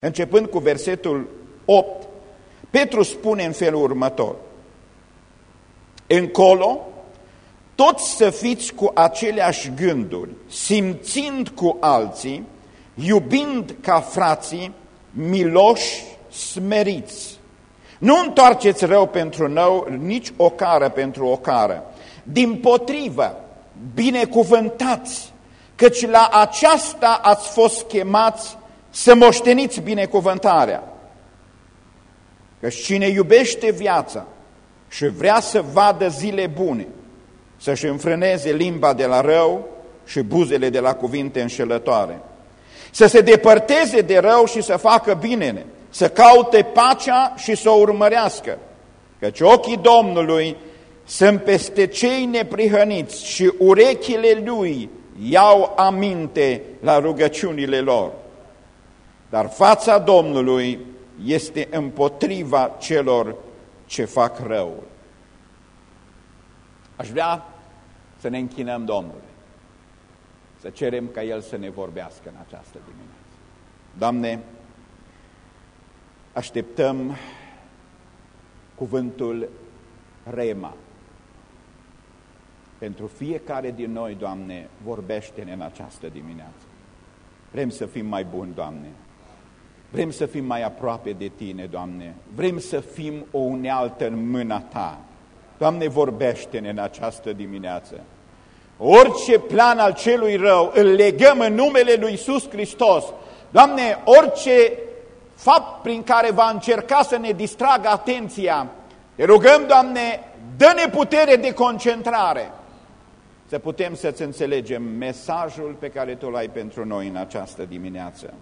Începând cu versetul 8, Petru spune în felul următor. Încolo, toți să fiți cu aceleași gânduri, simțind cu alții, iubind ca frații, miloși, smeriți. Nu întoarceți rău pentru rău, nici o cară pentru o cară. Din potrivă, binecuvântați, căci la aceasta ați fost chemați să moșteniți binecuvântarea. Că cine iubește viața și vrea să vadă zile bune, să-și înfrâneze limba de la rău și buzele de la cuvinte înșelătoare, să se depărteze de rău și să facă binele, să caute pacea și să o urmărească, căci ochii Domnului sunt peste cei neprihăniți și urechile Lui iau aminte la rugăciunile lor. Dar fața Domnului este împotriva celor ce fac rău. Aș vrea să ne închinăm Domnului, să cerem ca El să ne vorbească în această dimineață. Doamne, așteptăm cuvântul Rema. Pentru fiecare din noi, Doamne, vorbește-ne în această dimineață. Vrem să fim mai buni, Doamne. Vrem să fim mai aproape de Tine, Doamne. Vrem să fim o unealtă în mâna Ta. Doamne, vorbește-ne în această dimineață. Orice plan al celui rău îl legăm în numele Lui Iisus Hristos. Doamne, orice fapt prin care va încerca să ne distragă atenția, te rugăm, Doamne, dă-ne putere de concentrare, să putem să-ți înțelegem mesajul pe care Tu l-ai pentru noi în această dimineață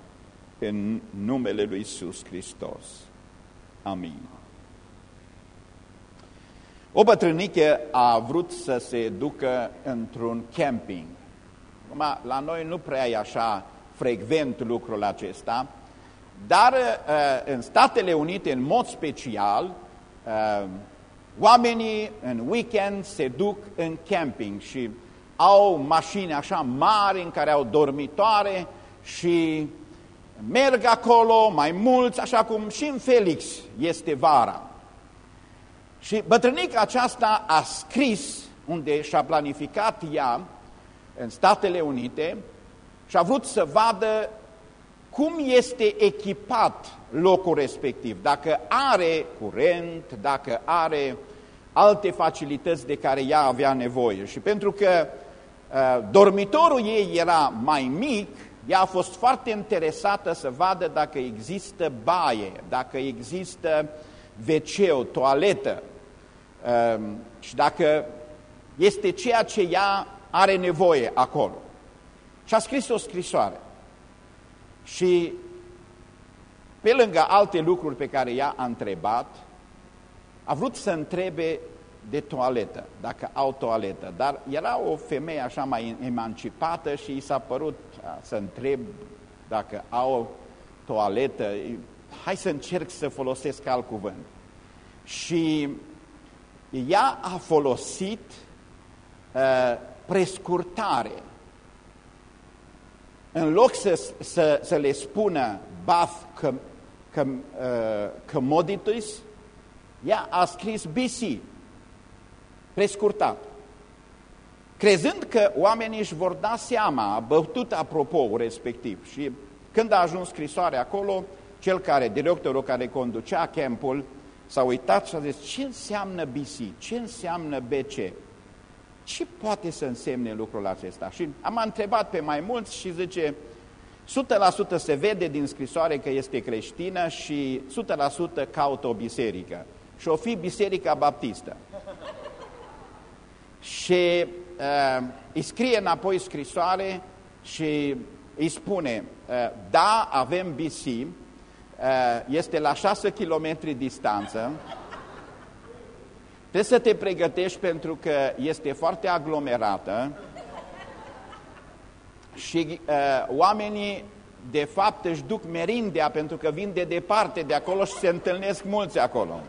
în numele lui Iisus Hristos. Amin. O bătrânică a vrut să se ducă într-un camping. La noi nu prea e așa frecvent lucrul acesta, dar uh, în Statele Unite, în mod special, uh, oamenii în weekend se duc în camping și au mașini așa mari în care au dormitoare și merg acolo mai mulți, așa cum și în Felix este vara. Și bătrânica aceasta a scris unde și-a planificat ea în Statele Unite și a vrut să vadă cum este echipat locul respectiv, dacă are curent, dacă are alte facilități de care ea avea nevoie. Și pentru că uh, dormitorul ei era mai mic, ea a fost foarte interesată să vadă dacă există baie, dacă există wc toaletă um, și dacă este ceea ce ea are nevoie acolo. Și a scris o scrisoare. Și pe lângă alte lucruri pe care ea a întrebat, a vrut să întrebe de toaletă, dacă au toaletă. Dar era o femeie așa mai emancipată și i s-a părut să întreb dacă au toaletă. Hai să încerc să folosesc alt cuvânt. Și ea a folosit uh, prescurtare. În loc să, să, să le spună bath com, com, uh, commodities, ea a scris BC, prescurtat. Crezând că oamenii își vor da seama, a bătut apropo respectiv și când a ajuns scrisoarea acolo, cel care, directorul care conducea campul, s-a uitat și a zis, ce înseamnă BC, ce înseamnă BC? Ce poate să însemne lucrul acesta? Și am întrebat pe mai mulți și zice, 100% se vede din scrisoare că este creștină și 100% caută o biserică. Și o fi biserica baptistă și uh, îi scrie înapoi scrisoare și îi spune, uh, da, avem BC, uh, este la 6 km distanță, trebuie să te pregătești pentru că este foarte aglomerată și uh, oamenii de fapt își duc merindea pentru că vin de departe de acolo și se întâlnesc mulți acolo.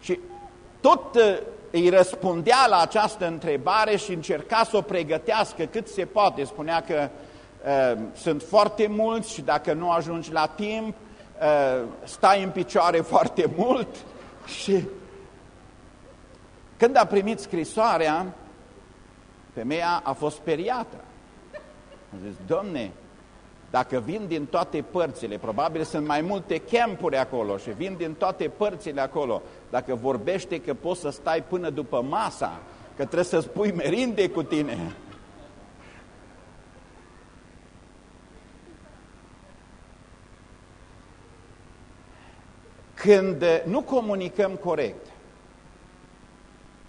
Și tot uh, îi răspundea la această întrebare și încerca să o pregătească cât se poate. Spunea că uh, sunt foarte mulți și dacă nu ajungi la timp, uh, stai în picioare foarte mult și când a primit scrisoarea, femeia a fost speriată. A zis, domne, dacă vin din toate părțile, probabil sunt mai multe campuri acolo și vin din toate părțile acolo, dacă vorbește că poți să stai până după masa, că trebuie să spui merinde cu tine. Când nu comunicăm corect,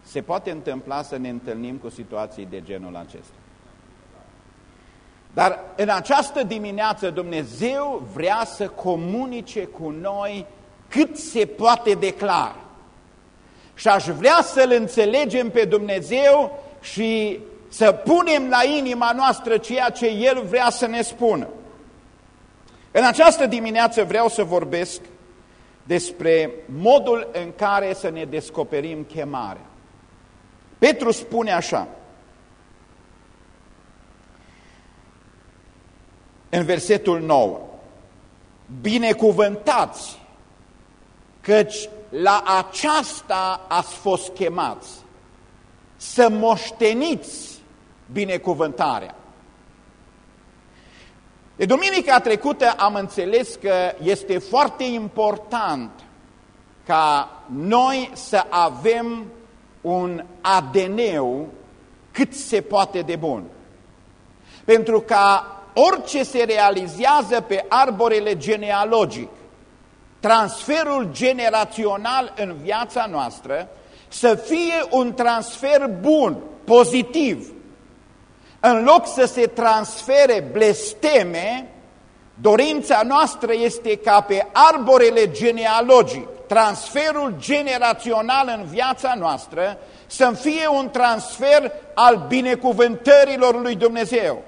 se poate întâmpla să ne întâlnim cu situații de genul acesta. Dar în această dimineață Dumnezeu vrea să comunice cu noi cât se poate declara. Și aș vrea să-L înțelegem pe Dumnezeu și să punem la inima noastră ceea ce El vrea să ne spună. În această dimineață vreau să vorbesc despre modul în care să ne descoperim chemarea. Petru spune așa, în versetul 9, Binecuvântați, căci la aceasta ați fost chemați, să moșteniți binecuvântarea. De duminica trecută am înțeles că este foarte important ca noi să avem un ADN cât se poate de bun. Pentru ca orice se realizează pe arborele genealogic, transferul generațional în viața noastră să fie un transfer bun, pozitiv. În loc să se transfere blesteme, dorința noastră este ca pe arborele genealogic, transferul generațional în viața noastră, să fie un transfer al binecuvântărilor lui Dumnezeu.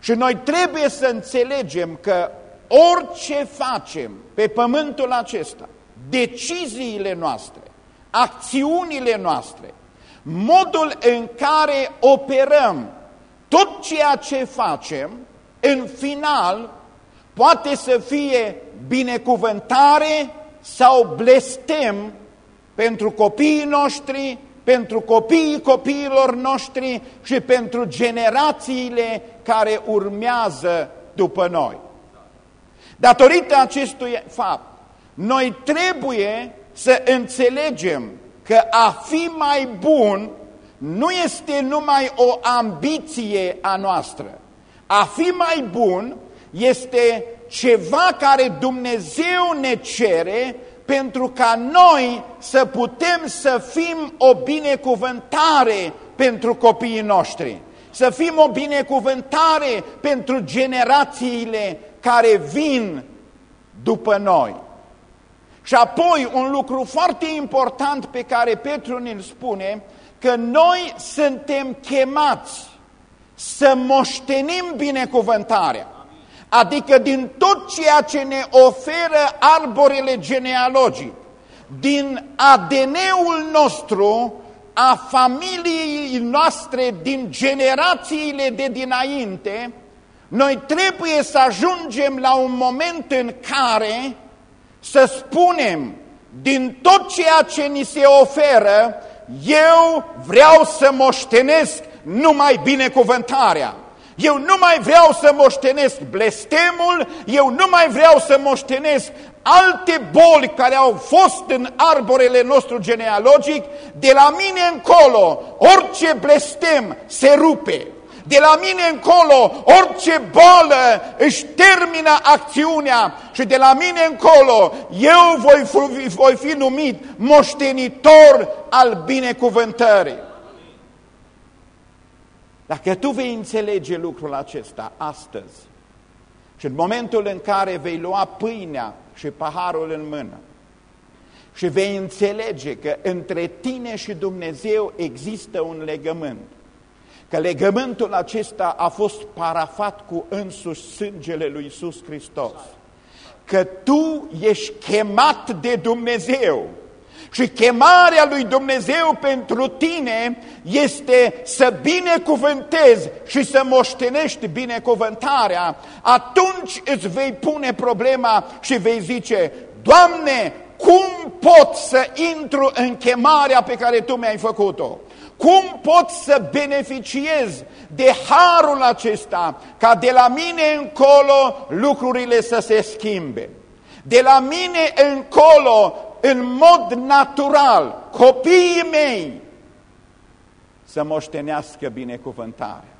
Și noi trebuie să înțelegem că orice facem pe pământul acesta, deciziile noastre, acțiunile noastre, modul în care operăm, tot ceea ce facem, în final, poate să fie binecuvântare sau blestem pentru copiii noștri, pentru copiii copiilor noștri și pentru generațiile care urmează după noi. Datorită acestui fapt, noi trebuie să înțelegem că a fi mai bun nu este numai o ambiție a noastră. A fi mai bun este ceva care Dumnezeu ne cere pentru ca noi să putem să fim o binecuvântare pentru copiii noștri, să fim o binecuvântare pentru generațiile care vin după noi. Și apoi un lucru foarte important pe care Petru ne spune, că noi suntem chemați să moștenim binecuvântarea. Adică din tot ceea ce ne oferă arborele genealogic, din ADN-ul nostru, a familiei noastre din generațiile de dinainte, noi trebuie să ajungem la un moment în care să spunem din tot ceea ce ni se oferă, eu vreau să moștenesc numai binecuvântarea. Eu nu mai vreau să moștenesc blestemul, eu nu mai vreau să moștenesc alte boli care au fost în arborele nostru genealogic, de la mine încolo, orice blestem se rupe. De la mine încolo, orice boală își termină acțiunea și de la mine încolo, eu voi fi, voi fi numit moștenitor al binecuvântării. Dacă tu vei înțelege lucrul acesta astăzi și în momentul în care vei lua pâinea și paharul în mână și vei înțelege că între tine și Dumnezeu există un legământ, că legământul acesta a fost parafat cu însuși sângele lui Iisus Hristos, că tu ești chemat de Dumnezeu Și chemarea lui Dumnezeu pentru tine este să binecuvântezi și să moștenești binecuvântarea. Atunci îți vei pune problema și vei zice, Doamne, cum pot să intru în chemarea pe care Tu mi-ai făcut-o? Cum pot să beneficiez de harul acesta ca de la mine încolo lucrurile să se schimbe? De la mine încolo, în mod natural, copiii mei să moștenească binecuvântarea.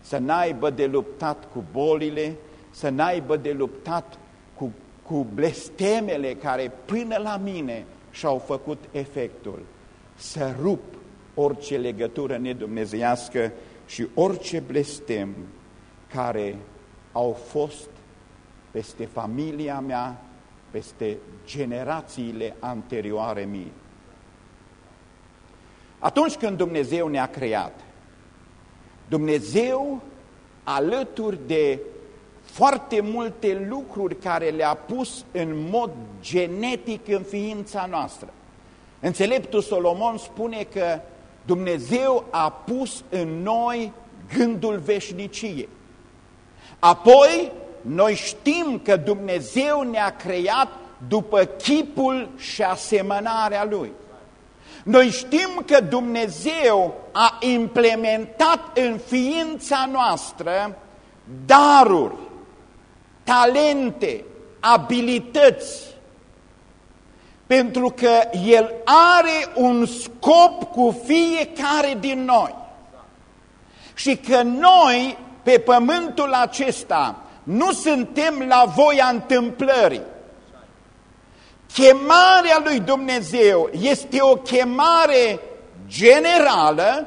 Să n-aibă de luptat cu bolile, să n-aibă de luptat cu, cu blestemele care până la mine și-au făcut efectul. Să rup orice legătură nedumnezească și orice blestem care au fost peste familia mea, peste generațiile anterioare mie. Atunci când Dumnezeu ne-a creat, Dumnezeu, alături de foarte multe lucruri care le-a pus în mod genetic în ființa noastră. Înțeleptul Solomon spune că Dumnezeu a pus în noi gândul veșniciei. Apoi, noi știm că Dumnezeu ne-a creat după chipul și asemănarea Lui. Noi știm că Dumnezeu a implementat în ființa noastră daruri, talente, abilități, pentru că El are un scop cu fiecare din noi. Și că noi, pe pământul acesta, nu suntem la voia întâmplării. Chemarea lui Dumnezeu este o chemare generală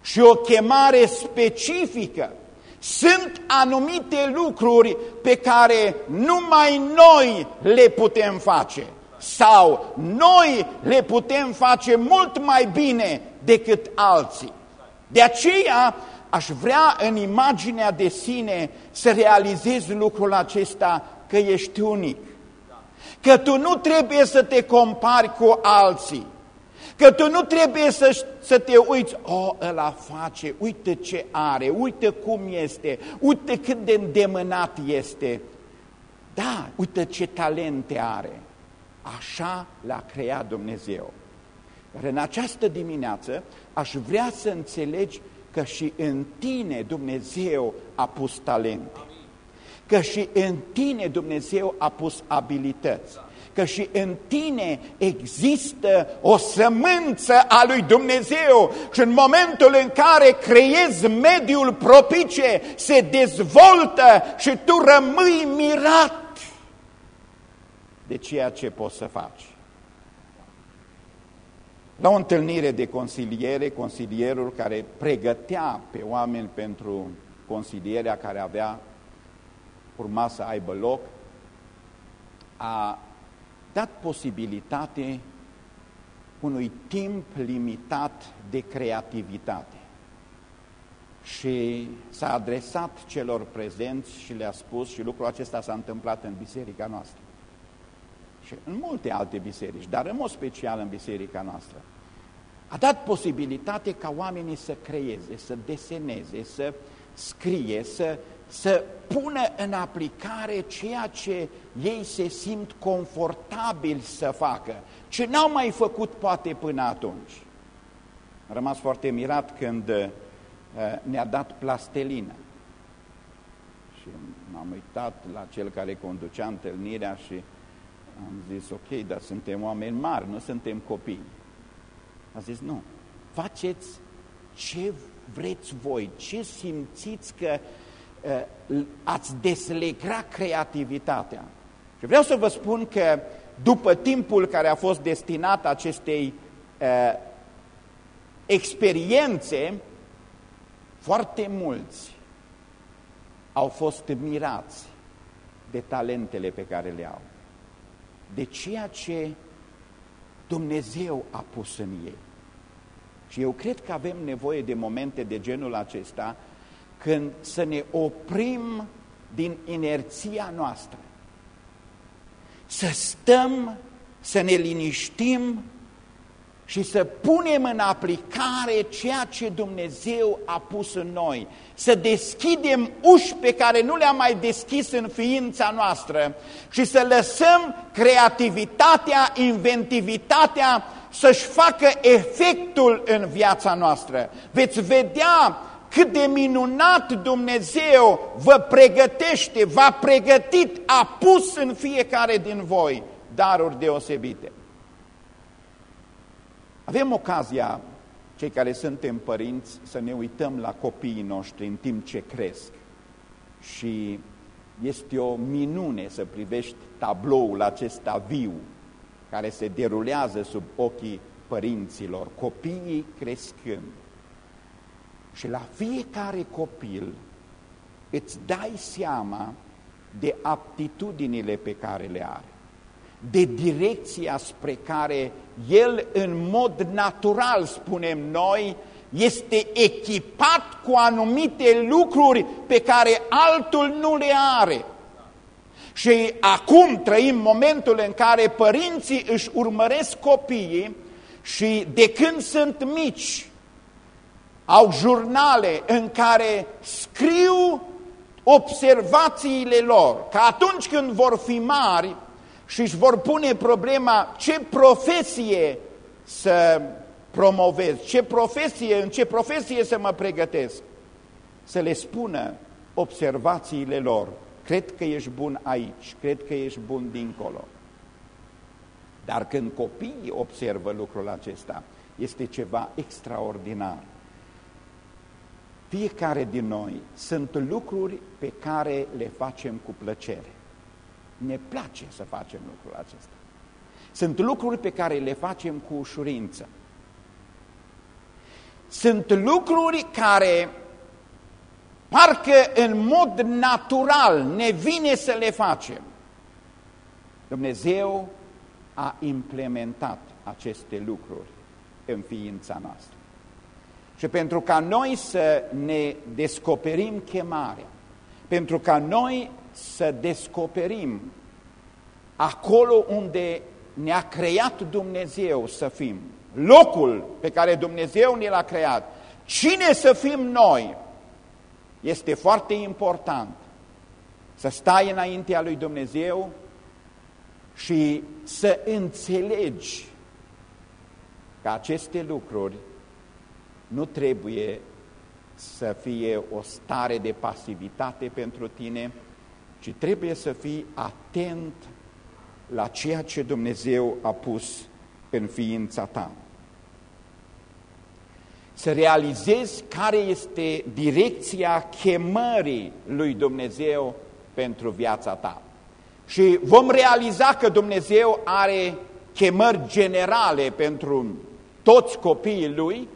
și o chemare specifică. Sunt anumite lucruri pe care numai noi le putem face sau noi le putem face mult mai bine decât alții. De aceea aș vrea în imaginea de sine să realizezi lucrul acesta că ești unic. Că tu nu trebuie să te compari cu alții. Că tu nu trebuie să, să te uiți, o, oh, ăla face, uite ce are, uite cum este, uite cât de îndemânat este. Da, uite ce talente are. Așa l-a creat Dumnezeu. Dar în această dimineață aș vrea să înțelegi că și în tine Dumnezeu a pus talente, că și în tine Dumnezeu a pus abilități, că și în tine există o sămânță a lui Dumnezeu și în momentul în care creezi mediul propice, se dezvoltă și tu rămâi mirat de ceea ce poți să faci. La o întâlnire de consiliere, consilierul care pregătea pe oameni pentru consilierea care avea urma să aibă loc, a dat posibilitate unui timp limitat de creativitate. Și s-a adresat celor prezenți și le-a spus, și lucrul acesta s-a întâmplat în biserica noastră și în multe alte biserici, dar în mod special în biserica noastră, a dat posibilitate ca oamenii să creeze, să deseneze, să scrie, să, să pună în aplicare ceea ce ei se simt confortabil să facă, ce n-au mai făcut poate până atunci. Am rămas foarte mirat când uh, ne-a dat plastelină. Și m-am uitat la cel care conducea întâlnirea și am zis, ok, dar suntem oameni mari, nu suntem copii. A zis, nu, faceți ce vreți voi, ce simțiți că uh, ați deslegra creativitatea. Și vreau să vă spun că după timpul care a fost destinat acestei uh, experiențe, foarte mulți au fost mirați de talentele pe care le au de ceea ce Dumnezeu a pus în ei. Și eu cred că avem nevoie de momente de genul acesta când să ne oprim din inerția noastră, să stăm să ne liniștim și să punem în aplicare ceea ce Dumnezeu a pus în noi. Să deschidem uși pe care nu le-am mai deschis în ființa noastră și să lăsăm creativitatea, inventivitatea să-și facă efectul în viața noastră. Veți vedea cât de minunat Dumnezeu vă pregătește, v-a pregătit, a pus în fiecare din voi daruri deosebite. Avem ocazia, cei care suntem părinți, să ne uităm la copiii noștri în timp ce cresc. Și este o minune să privești tabloul acesta viu, care se derulează sub ochii părinților, copiii crescând. Și la fiecare copil îți dai seama de aptitudinile pe care le are de direcția spre care el în mod natural, spunem noi, este echipat cu anumite lucruri pe care altul nu le are. Și acum trăim momentul în care părinții își urmăresc copiii și de când sunt mici au jurnale în care scriu observațiile lor, că atunci când vor fi mari, și își vor pune problema ce profesie să promovez, ce profesie, în ce profesie să mă pregătesc. Să le spună observațiile lor. Cred că ești bun aici, cred că ești bun dincolo. Dar când copiii observă lucrul acesta, este ceva extraordinar. Fiecare din noi sunt lucruri pe care le facem cu plăcere. Ne place să facem lucrul acesta. Sunt lucruri pe care le facem cu ușurință. Sunt lucruri care parcă în mod natural ne vine să le facem. Dumnezeu a implementat aceste lucruri în ființa noastră. Și pentru ca noi să ne descoperim chemarea, pentru ca noi să descoperim acolo unde ne-a creat Dumnezeu să fim, locul pe care Dumnezeu ne l-a creat, cine să fim noi, este foarte important să stai înaintea lui Dumnezeu și să înțelegi că aceste lucruri nu trebuie să fie o stare de pasivitate pentru tine, ci trebuie să fii atent la ceea ce Dumnezeu a pus în ființa ta. Să realizezi care este direcția chemării lui Dumnezeu pentru viața ta. Și vom realiza că Dumnezeu are chemări generale pentru toți copiii lui,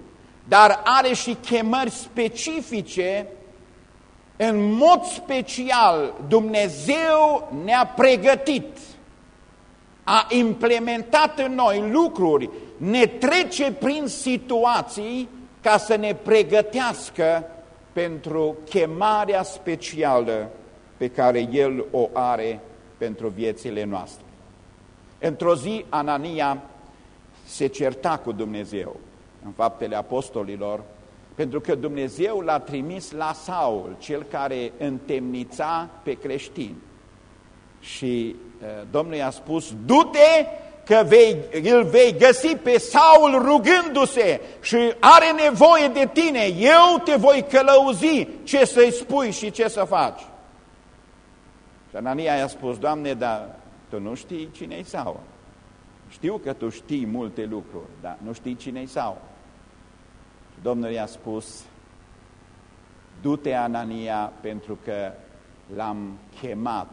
dar are și chemări specifice în mod special, Dumnezeu ne-a pregătit, a implementat în noi lucruri, ne trece prin situații ca să ne pregătească pentru chemarea specială pe care El o are pentru viețile noastre. Într-o zi, Anania se certa cu Dumnezeu în faptele apostolilor, pentru că Dumnezeu l-a trimis la Saul, cel care întemnița pe creștini. Și uh, Domnul i-a spus, du-te că vei, îl vei găsi pe Saul rugându-se și are nevoie de tine, eu te voi călăuzi ce să-i spui și ce să faci. Și Anania i-a spus, Doamne, dar tu nu știi cine-i Saul. Știu că tu știi multe lucruri, dar nu știi cine-i Saul. Domnul i-a spus, du-te, Anania, pentru că l-am chemat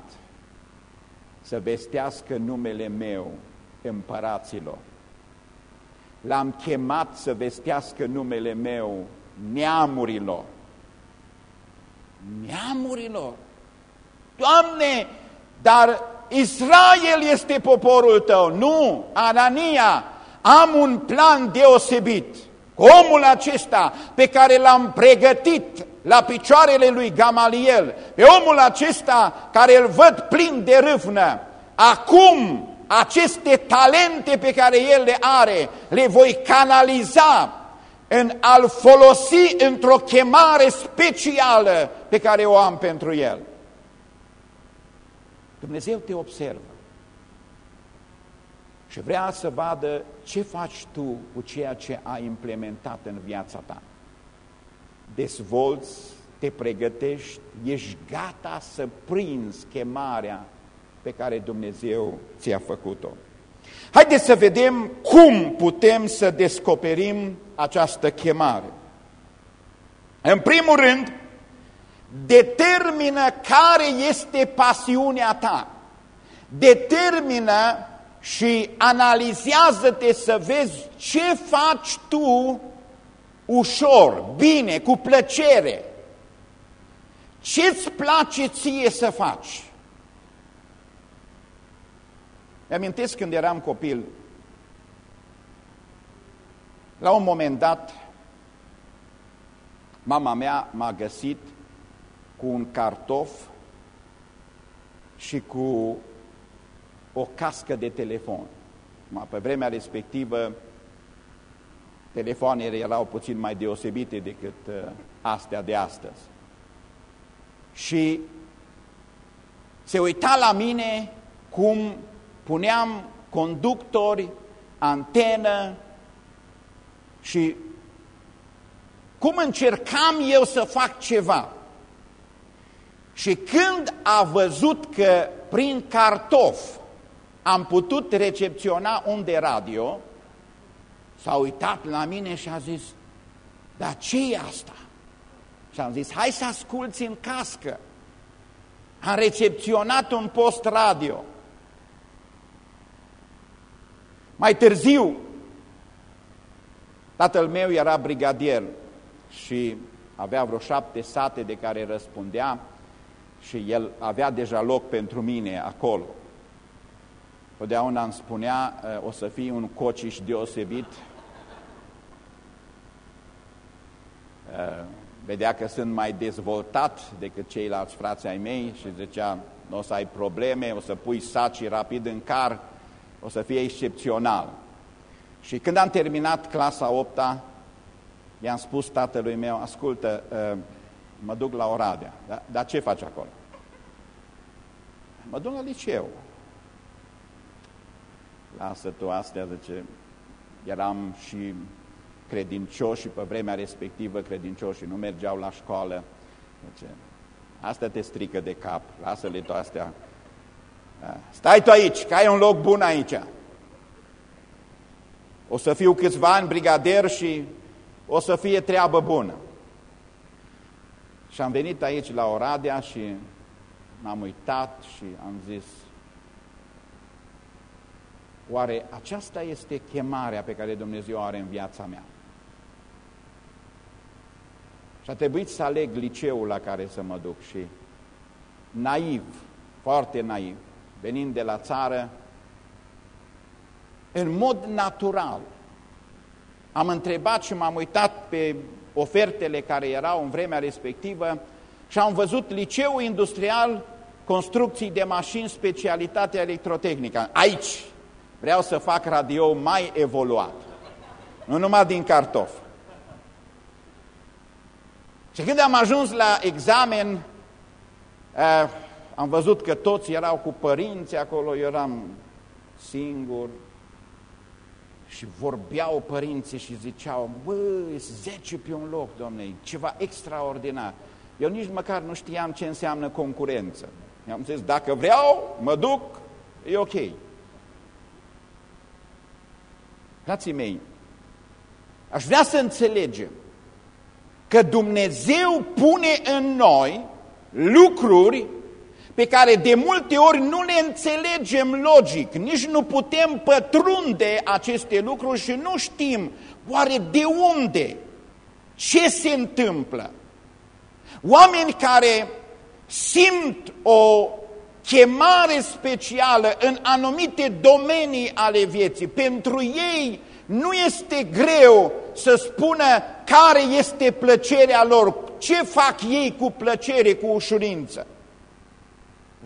să vestească numele meu împăraților. L-am chemat să vestească numele meu neamurilor. Neamurilor! Doamne, dar Israel este poporul tău. Nu, Anania, am un plan deosebit. Omul acesta pe care l-am pregătit la picioarele lui Gamaliel, pe omul acesta care îl văd plin de râvnă, acum aceste talente pe care El le are, le voi canaliza în a-L folosi într-o chemare specială pe care o am pentru El. Dumnezeu te observă și vrea să vadă ce faci tu cu ceea ce ai implementat în viața ta. Dezvolți, te pregătești, ești gata să prinzi chemarea pe care Dumnezeu ți-a făcut-o. Haideți să vedem cum putem să descoperim această chemare. În primul rând, determină care este pasiunea ta. Determină și analizează-te să vezi ce faci tu ușor, bine, cu plăcere. Ce-ți place ție să faci? Mi-amintesc când eram copil, la un moment dat, mama mea m-a găsit cu un cartof și cu o cască de telefon. Pe vremea respectivă, telefoanele erau puțin mai deosebite decât uh, astea de astăzi. Și se uita la mine cum puneam conductori, antenă și cum încercam eu să fac ceva. Și când a văzut că prin cartof am putut recepționa un de radio, s-a uitat la mine și a zis, dar ce e asta? Și am zis, hai să asculți în cască. Am recepționat un post radio. Mai târziu, tatăl meu era brigadier și avea vreo șapte sate de care răspundea și el avea deja loc pentru mine acolo. Totdeauna îmi spunea, o să fii un cociș deosebit. Vedea că sunt mai dezvoltat decât ceilalți frații ai mei și zicea, nu o să ai probleme, o să pui saci rapid în car, o să fie excepțional. Și când am terminat clasa 8 -a, i-am spus tatălui meu, ascultă, mă duc la Oradea, dar, dar ce faci acolo? Mă duc la liceu lasă tu astea, zice, eram și credincioși și pe vremea respectivă credincioși nu mergeau la școală. Zice, asta te strică de cap, lasă-le tu astea. Da. Stai tu aici, că ai un loc bun aici. O să fiu câțiva ani brigader și o să fie treabă bună. Și am venit aici la Oradea și m-am uitat și am zis, Oare aceasta este chemarea pe care Dumnezeu o are în viața mea? Și a trebuit să aleg liceul la care să mă duc și naiv, foarte naiv, venind de la țară, în mod natural, am întrebat și m-am uitat pe ofertele care erau în vremea respectivă și am văzut liceul industrial, construcții de mașini, specialitatea electrotehnică. Aici, Vreau să fac radio mai evoluat. Nu numai din cartof. Și când am ajuns la examen, eh, am văzut că toți erau cu părinți acolo, eu eram singur. Și vorbeau părinții și ziceau, bă, 10 pe un loc, domne, ceva extraordinar. Eu nici măcar nu știam ce înseamnă concurență. I-am zis, dacă vreau, mă duc, e ok. Frații mei, aș vrea să înțelegem că Dumnezeu pune în noi lucruri pe care de multe ori nu le înțelegem logic, nici nu putem pătrunde aceste lucruri și nu știm oare de unde, ce se întâmplă. Oameni care simt o chemare specială în anumite domenii ale vieții. Pentru ei nu este greu să spună care este plăcerea lor, ce fac ei cu plăcere, cu ușurință.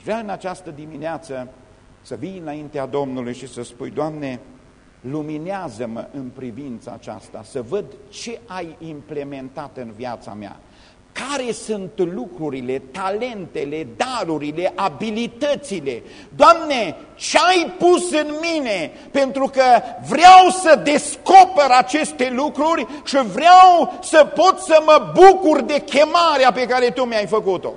Vreau în această dimineață Să vii înaintea Domnului și să spui, Doamne, luminează-mă în privința aceasta, să văd ce ai implementat în viața mea, care sunt lucrurile, talentele, darurile, abilitățile. Doamne, ce ai pus în mine? Pentru că vreau să descoper aceste lucruri și vreau să pot să mă bucur de chemarea pe care Tu mi-ai făcut-o.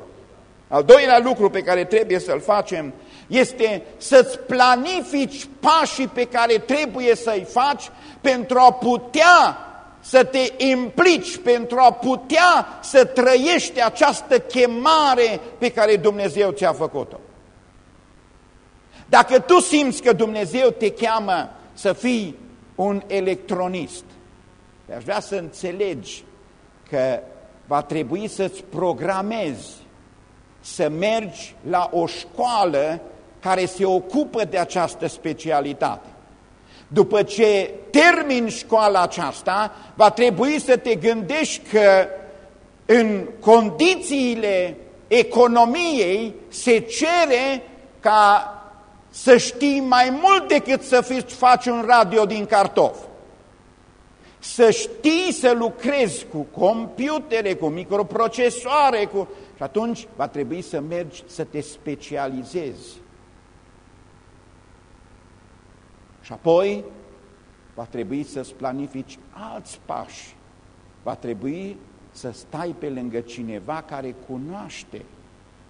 Al doilea lucru pe care trebuie să-l facem este să-ți planifici pașii pe care trebuie să-i faci pentru a putea să te implici, pentru a putea să trăiești această chemare pe care Dumnezeu ți-a făcut-o. Dacă tu simți că Dumnezeu te cheamă să fii un electronist, aș vrea să înțelegi că va trebui să-ți programezi să mergi la o școală care se ocupă de această specialitate. După ce termin școala aceasta, va trebui să te gândești că în condițiile economiei se cere ca să știi mai mult decât să faci un radio din cartof. Să știi să lucrezi cu computere, cu microprocesoare, cu... și atunci va trebui să mergi să te specializezi. Și apoi va trebui să-ți planifici alți pași. Va trebui să stai pe lângă cineva care cunoaște,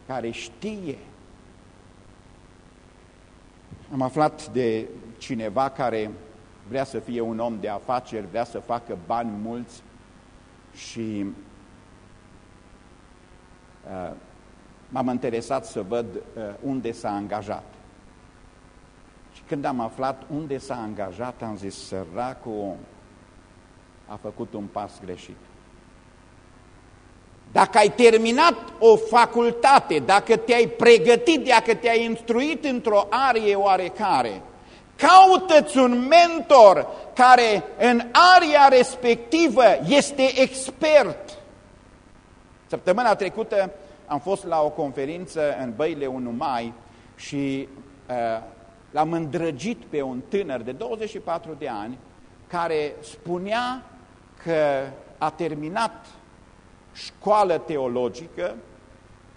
care știe. Am aflat de cineva care vrea să fie un om de afaceri, vrea să facă bani mulți și uh, m-am interesat să văd uh, unde s-a angajat. Când am aflat unde s-a angajat, am zis, săracul om a făcut un pas greșit. Dacă ai terminat o facultate, dacă te-ai pregătit, dacă te-ai instruit într-o arie oarecare, caută-ți un mentor care în aria respectivă este expert. Săptămâna trecută am fost la o conferință în Băile 1 Mai și uh, l-am îndrăgit pe un tânăr de 24 de ani care spunea că a terminat școală teologică,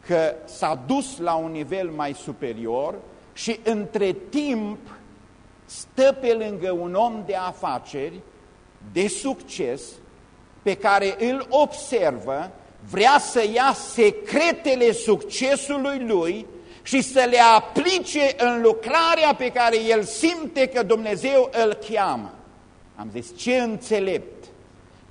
că s-a dus la un nivel mai superior și între timp stă pe lângă un om de afaceri de succes pe care îl observă, vrea să ia secretele succesului lui și să le aplice în lucrarea pe care el simte că Dumnezeu îl cheamă. Am zis, ce înțelept,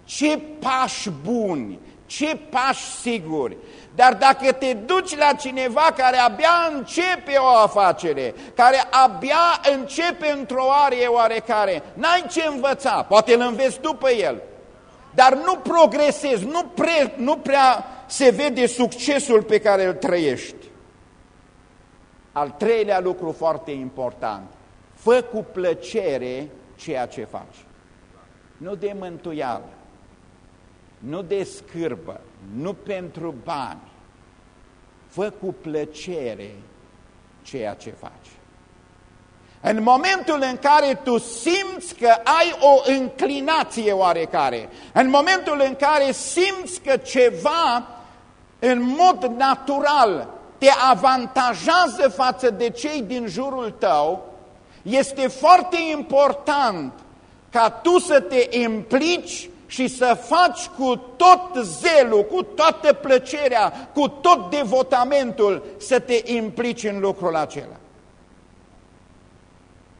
ce pași buni, ce pași siguri. Dar dacă te duci la cineva care abia începe o afacere, care abia începe într-o arie oarecare, n-ai ce învăța, poate îl înveți după el, dar nu progresezi, nu, pre, nu prea se vede succesul pe care îl trăiești. Al treilea lucru foarte important, fă cu plăcere ceea ce faci. Nu de mântuială, nu de scârbă, nu pentru bani. Fă cu plăcere ceea ce faci. În momentul în care tu simți că ai o înclinație oarecare, în momentul în care simți că ceva în mod natural te avantajează față de cei din jurul tău, este foarte important ca tu să te implici și să faci cu tot zelul, cu toată plăcerea, cu tot devotamentul să te implici în lucrul acela.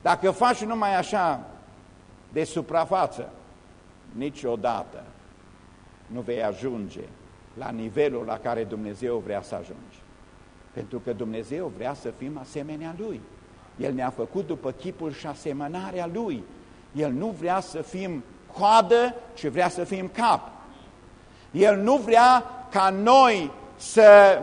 Dacă faci numai așa de suprafață, niciodată nu vei ajunge la nivelul la care Dumnezeu vrea să ajungi. Pentru că Dumnezeu vrea să fim asemenea Lui. El ne-a făcut după chipul și asemănarea Lui. El nu vrea să fim coadă, ci vrea să fim cap. El nu vrea ca noi să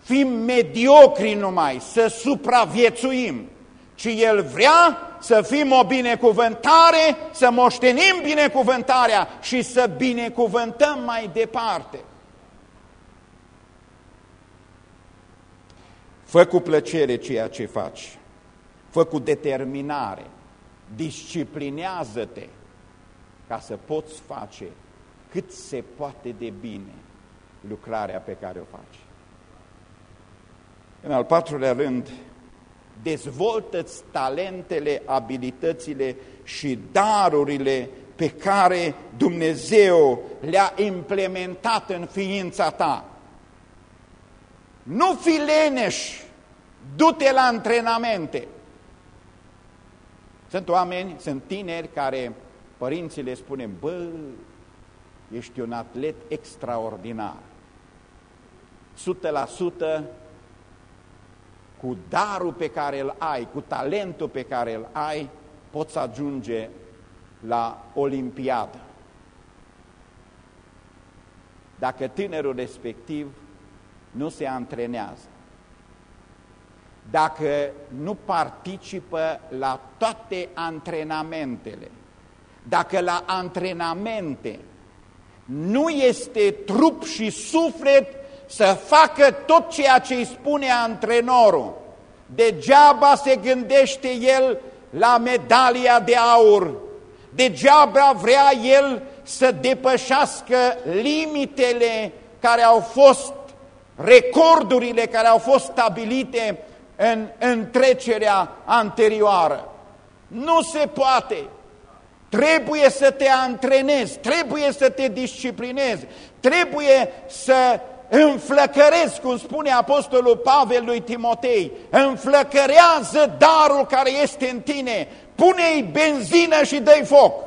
fim mediocri numai, să supraviețuim, ci El vrea să fim o binecuvântare, să moștenim binecuvântarea și să binecuvântăm mai departe. Fă cu plăcere ceea ce faci. fă cu determinare, disciplinează-te ca să poți face cât se poate de bine lucrarea pe care o faci. În al patrulea rând, dezvoltă-ți talentele, abilitățile și darurile pe care Dumnezeu le-a implementat în ființa ta. Nu fi leneș, du-te la antrenamente. Sunt oameni, sunt tineri care părinții le spune, bă, ești un atlet extraordinar. 100% cu darul pe care îl ai, cu talentul pe care îl ai, poți ajunge la Olimpiadă. Dacă tânărul respectiv nu se antrenează, dacă nu participă la toate antrenamentele, dacă la antrenamente nu este trup și suflet să facă tot ceea ce îi spune antrenorul, degeaba se gândește el la medalia de aur, degeaba vrea el să depășească limitele care au fost, recordurile care au fost stabilite în întrecerea anterioară. Nu se poate. Trebuie să te antrenezi, trebuie să te disciplinezi, trebuie să înflăcărezi, cum spune Apostolul Pavel lui Timotei, înflăcărează darul care este în tine, pune-i benzină și dă foc.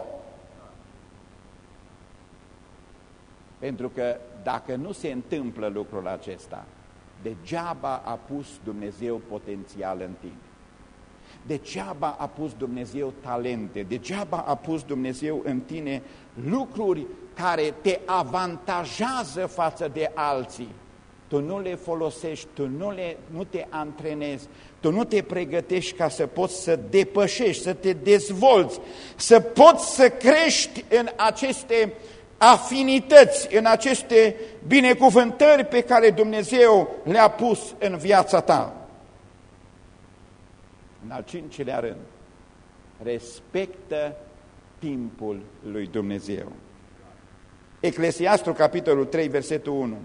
Pentru că dacă nu se întâmplă lucrul acesta, degeaba a pus Dumnezeu potențial în tine. Degeaba a pus Dumnezeu talente, degeaba a pus Dumnezeu în tine lucruri care te avantajează față de alții. Tu nu le folosești, tu nu, le, nu te antrenezi, tu nu te pregătești ca să poți să depășești, să te dezvolți, să poți să crești în aceste afinități, în aceste binecuvântări pe care Dumnezeu le-a pus în viața ta. În al cincilea rând, respectă timpul lui Dumnezeu. Eclesiastru, capitolul 3, versetul 1.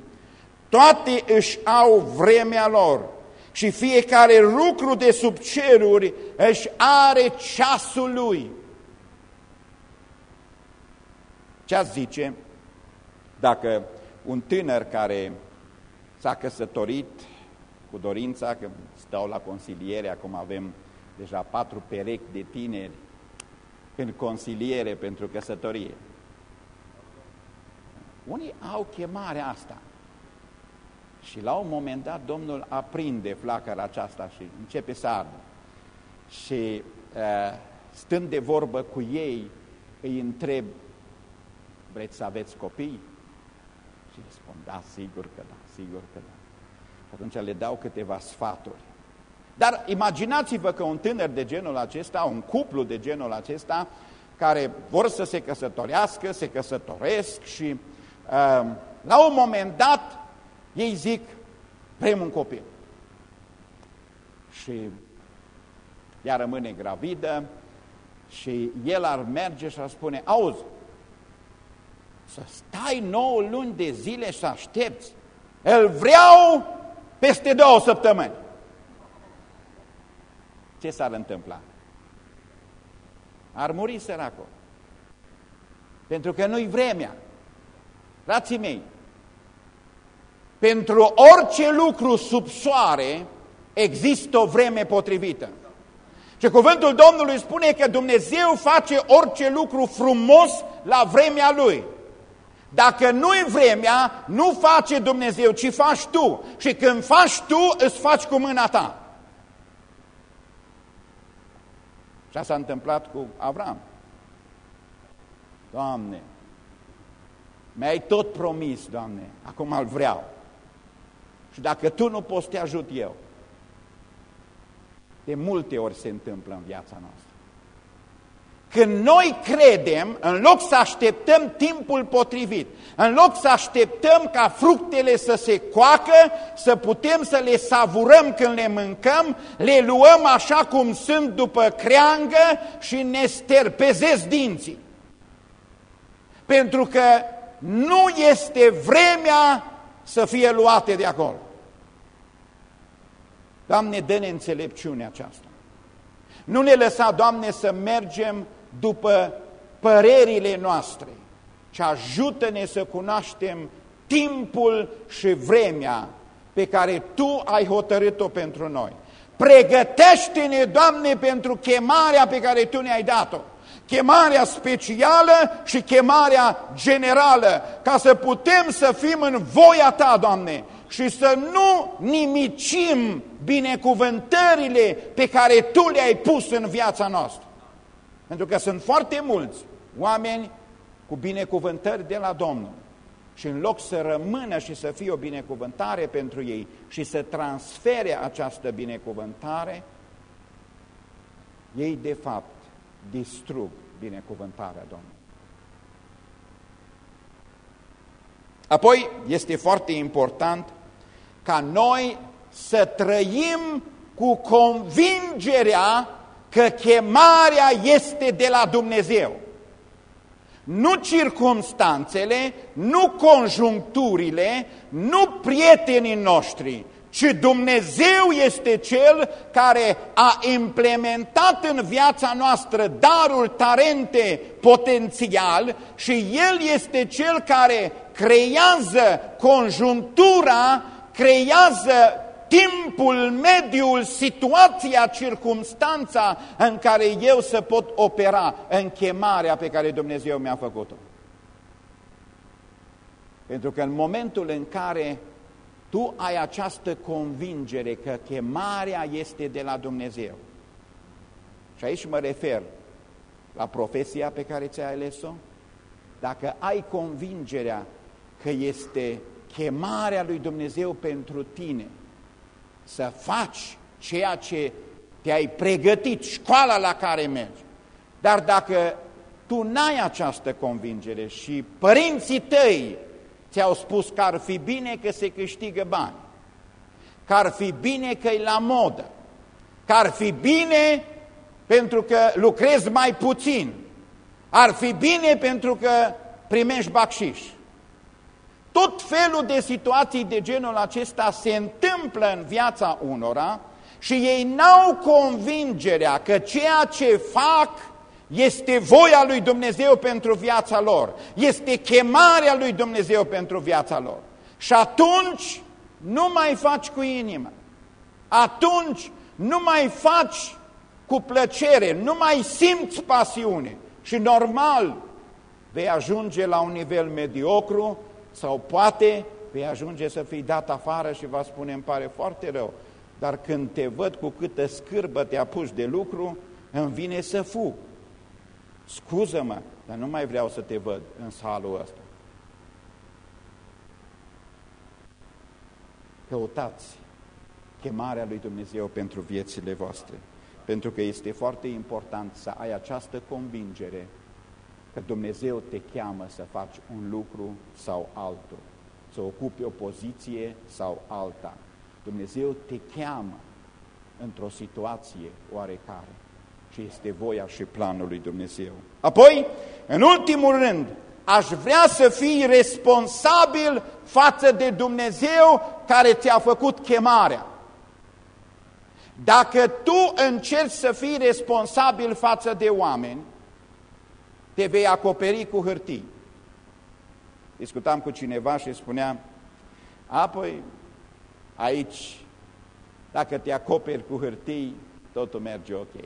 Toate își au vremea lor și fiecare lucru de sub ceruri își are ceasul lui. Ce ați zice dacă un tânăr care s-a căsătorit cu dorința, că stau la consiliere, acum avem deja patru perechi de tineri în consiliere pentru căsătorie. Unii au chemarea asta. Și la un moment dat Domnul aprinde flacăra aceasta și începe să ardă. Și uh, stând de vorbă cu ei, îi întreb, vreți să aveți copii? Și îi spun, da, sigur că da, sigur că da. Și atunci le dau câteva sfaturi. Dar imaginați-vă că un tânăr de genul acesta, un cuplu de genul acesta, care vor să se căsătorească, se căsătoresc și uh, la un moment dat ei zic, vrem un copil. Și ea rămâne gravidă și el ar merge și ar spune, auzi, să stai 9 luni de zile și să aștepți, îl vreau peste două săptămâni ce s-ar întâmpla? Ar muri săracul. Pentru că nu-i vremea. Frații mei, pentru orice lucru sub soare există o vreme potrivită. Și cuvântul Domnului spune că Dumnezeu face orice lucru frumos la vremea Lui. Dacă nu-i vremea, nu face Dumnezeu, ci faci tu. Și când faci tu, îți faci cu mâna ta. Și asta s-a întâmplat cu Avram. Doamne, mi-ai tot promis, Doamne, acum îl vreau. Și dacă Tu nu poți, te ajut eu. De multe ori se întâmplă în viața noastră. Când noi credem, în loc să așteptăm timpul potrivit, în loc să așteptăm ca fructele să se coacă, să putem să le savurăm când le mâncăm, le luăm așa cum sunt după creangă și ne sterpezesc dinții. Pentru că nu este vremea să fie luate de acolo. Doamne, dă-ne înțelepciunea aceasta. Nu ne lăsa, Doamne, să mergem după părerile noastre, ci ajută-ne să cunoaștem timpul și vremea pe care Tu ai hotărât-o pentru noi. Pregătește-ne, Doamne, pentru chemarea pe care Tu ne-ai dat-o. Chemarea specială și chemarea generală, ca să putem să fim în voia Ta, Doamne, și să nu nimicim binecuvântările pe care Tu le-ai pus în viața noastră. Pentru că sunt foarte mulți oameni cu binecuvântări de la Domnul. Și în loc să rămână și să fie o binecuvântare pentru ei și să transfere această binecuvântare, ei de fapt distrug binecuvântarea Domnului. Apoi este foarte important ca noi să trăim cu convingerea că chemarea este de la Dumnezeu. Nu circumstanțele, nu conjuncturile, nu prietenii noștri, ci Dumnezeu este Cel care a implementat în viața noastră darul tarente potențial și El este Cel care creează conjunctura, creează timpul, mediul, situația, circumstanța în care eu să pot opera în chemarea pe care Dumnezeu mi-a făcut-o. Pentru că în momentul în care tu ai această convingere că chemarea este de la Dumnezeu, și aici mă refer la profesia pe care ți-ai ales-o, dacă ai convingerea că este chemarea lui Dumnezeu pentru tine, să faci ceea ce te-ai pregătit, școala la care mergi. Dar dacă tu n-ai această convingere și părinții tăi ți-au spus că ar fi bine că se câștigă bani, că ar fi bine că e la modă, că ar fi bine pentru că lucrezi mai puțin, ar fi bine pentru că primești bacșiș. Tot felul de situații de genul acesta se întâmplă în viața unora și ei n-au convingerea că ceea ce fac este voia lui Dumnezeu pentru viața lor, este chemarea lui Dumnezeu pentru viața lor. Și atunci nu mai faci cu inimă, atunci nu mai faci cu plăcere, nu mai simți pasiune și normal vei ajunge la un nivel mediocru sau poate vei ajunge să fii dat afară și va spune, îmi pare foarte rău, dar când te văd cu câtă scârbă te apuci de lucru, îmi vine să fug. Scuză-mă, dar nu mai vreau să te văd în salul ăsta. Căutați chemarea lui Dumnezeu pentru viețile voastre, pentru că este foarte important să ai această convingere că Dumnezeu te cheamă să faci un lucru sau altul, să ocupi o poziție sau alta. Dumnezeu te cheamă într-o situație oarecare și este voia și planul lui Dumnezeu. Apoi, în ultimul rând, aș vrea să fii responsabil față de Dumnezeu care ți-a făcut chemarea. Dacă tu încerci să fii responsabil față de oameni, te vei acoperi cu hârtii. Discutam cu cineva și spunea, apoi aici, dacă te acoperi cu hârtii, totul merge ok.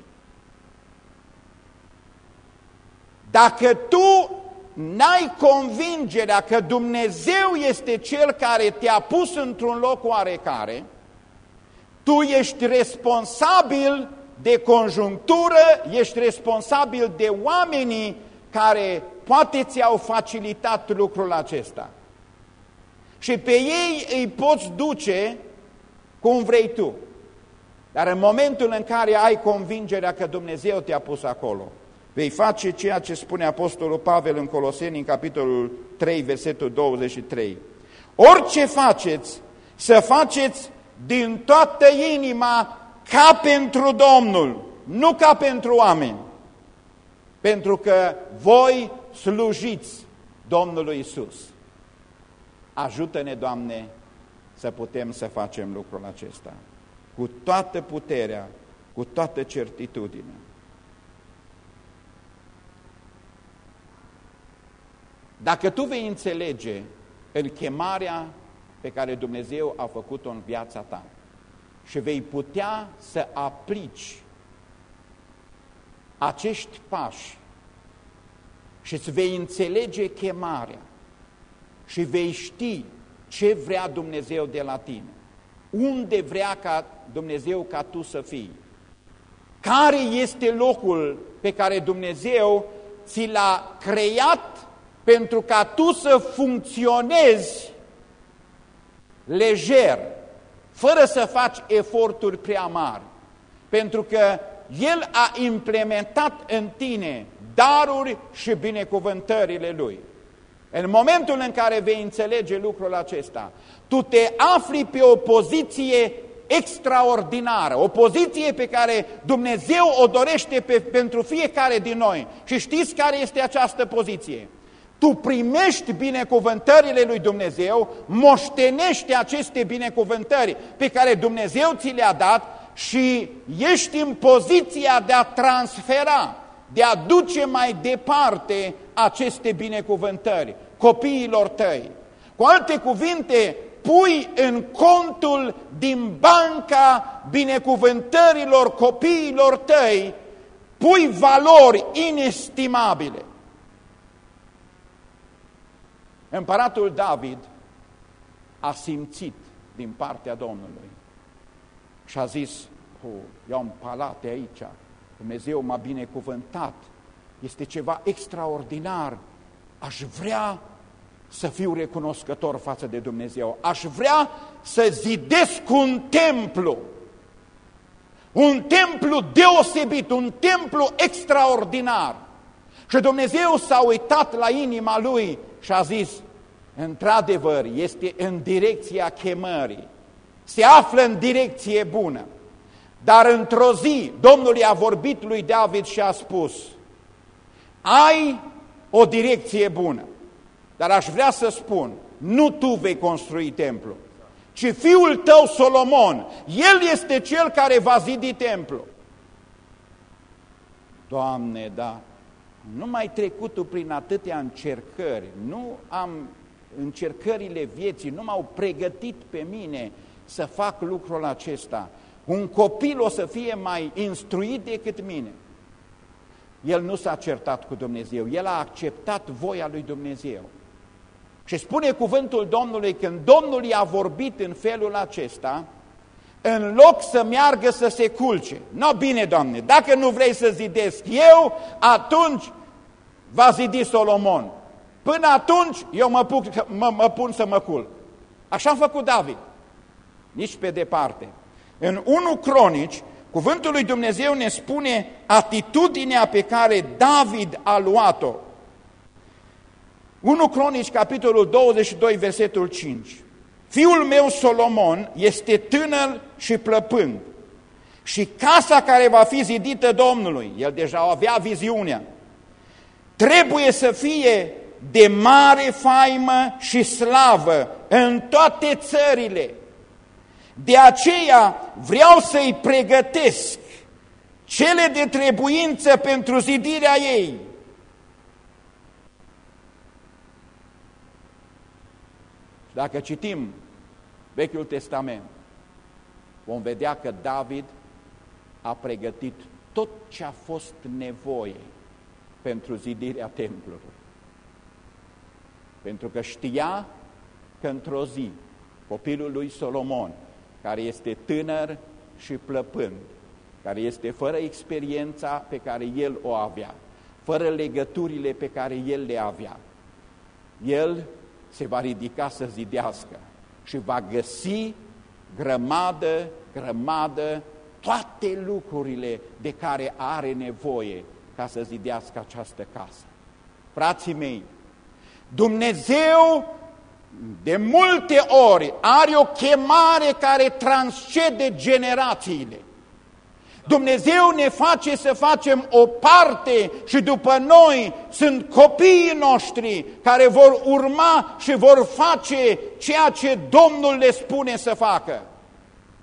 Dacă tu n-ai convingerea că Dumnezeu este Cel care te-a pus într-un loc oarecare, tu ești responsabil de conjunctură, ești responsabil de oamenii care poate ți-au facilitat lucrul acesta. Și pe ei îi poți duce cum vrei tu. Dar în momentul în care ai convingerea că Dumnezeu te-a pus acolo, Vei face ceea ce spune Apostolul Pavel în Coloseni, în capitolul 3, versetul 23. Orice faceți, să faceți din toată inima ca pentru Domnul, nu ca pentru oameni. Pentru că voi slujiți Domnului Isus. Ajută-ne, Doamne, să putem să facem lucrul acesta cu toată puterea, cu toată certitudinea. Dacă tu vei înțelege în chemarea pe care Dumnezeu a făcut-o în viața ta și vei putea să aplici acești pași și îți vei înțelege chemarea și vei ști ce vrea Dumnezeu de la tine, unde vrea ca Dumnezeu ca tu să fii, care este locul pe care Dumnezeu ți l-a creat pentru ca tu să funcționezi lejer, fără să faci eforturi prea mari, pentru că El a implementat în tine daruri și binecuvântările Lui. În momentul în care vei înțelege lucrul acesta, tu te afli pe o poziție extraordinară, o poziție pe care Dumnezeu o dorește pe, pentru fiecare din noi. Și știți care este această poziție? Tu primești binecuvântările lui Dumnezeu, moștenești aceste binecuvântări pe care Dumnezeu ți le-a dat și ești în poziția de a transfera, de a duce mai departe aceste binecuvântări copiilor tăi. Cu alte cuvinte, pui în contul din banca binecuvântărilor copiilor tăi, pui valori inestimabile. Împăratul David a simțit din partea Domnului și a zis, oh, eu am palate aici, Dumnezeu m-a binecuvântat, este ceva extraordinar, aș vrea să fiu recunoscător față de Dumnezeu. Aș vrea să zidesc un templu, un templu deosebit, un templu extraordinar. Și Dumnezeu s-a uitat la inima lui și a zis, într-adevăr, este în direcția chemării, se află în direcție bună. Dar într-o zi, Domnul i-a vorbit lui David și a spus, ai o direcție bună, dar aș vrea să spun, nu tu vei construi templu, ci fiul tău Solomon, el este cel care va zidi templu. Doamne, da, nu mai trecut tu prin atâtea încercări, nu am încercările vieții, nu m-au pregătit pe mine să fac lucrul acesta. Un copil o să fie mai instruit decât mine. El nu s-a certat cu Dumnezeu, el a acceptat voia lui Dumnezeu. Și spune cuvântul Domnului, când Domnul i-a vorbit în felul acesta, în loc să meargă să se culce. Nu, bine, Doamne, dacă nu vrei să zidesc eu, atunci va zidi Solomon. Până atunci eu mă, puc, mă, mă pun să mă culc. Așa am făcut David. Nici pe departe. În 1 Cronici, cuvântul lui Dumnezeu ne spune atitudinea pe care David a luat-o 1 Cronici, capitolul 22, versetul 5. Fiul meu Solomon este tânăr și plăpând și casa care va fi zidită Domnului, el deja avea viziunea, trebuie să fie de mare faimă și slavă în toate țările. De aceea vreau să-i pregătesc cele de trebuință pentru zidirea ei Dacă citim Vechiul Testament, vom vedea că David a pregătit tot ce a fost nevoie pentru zidirea templului. Pentru că știa că într-o zi copilul lui Solomon, care este tânăr și plăpând, care este fără experiența pe care el o avea, fără legăturile pe care el le avea, el se va ridica să zidească și va găsi grămadă, grămadă, toate lucrurile de care are nevoie ca să zidească această casă. Frații mei, Dumnezeu de multe ori are o chemare care transcede generațiile. Dumnezeu ne face să facem o parte și după noi sunt copiii noștri care vor urma și vor face ceea ce Domnul le spune să facă.